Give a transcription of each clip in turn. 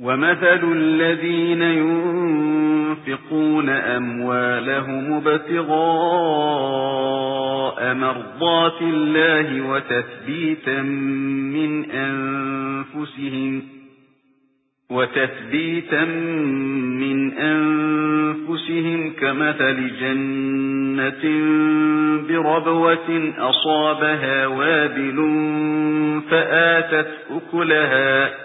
وَمَثَلُ الَّذِينَ يُنفِقُونَ أَمْوَالَهُمْ ابْتِغَاءَ مَرْضَاتِ اللَّهِ وَتَثْبِيتًا مِنْ أَنفُسِهِمْ وَتَثْبِيتًا مِنْ أَنفُسِهِمْ كَمَثَلِ جَنَّةٍ بِرَبْوَةٍ أَصَابَهَا وَابِلٌ فَآتَتْ أُكُلَهَا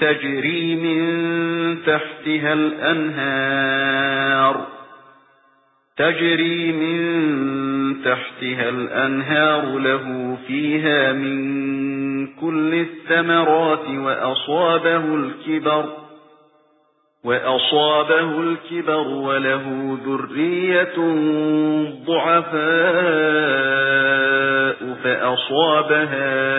تجري من تحتها الأنهار. تجري من تحتها الأنهار له فيها من كل الثمرات وأصابه الكبر وأصابه الكبر وله ذرية ضعفاء فأصابها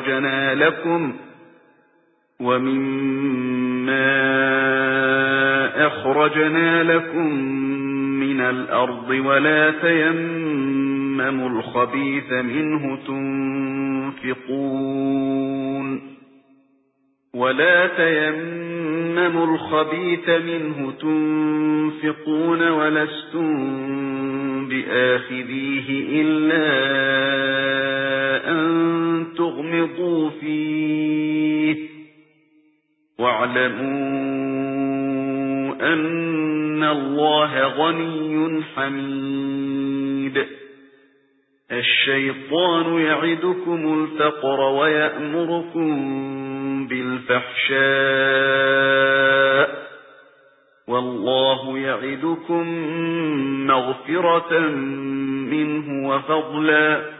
أخرجنا لكم ومما أخرجنا لكم من الأرض ولا تيمموا الخبيث منه تنفقون ولا تيمموا الخبيث منه تنفقون ولستم بآخذيه إلا فيه واعلموا أن الله غني حميد الشيطان يعدكم الفقر ويأمركم بالفحشاء والله يعدكم مغفرة منه وفضلا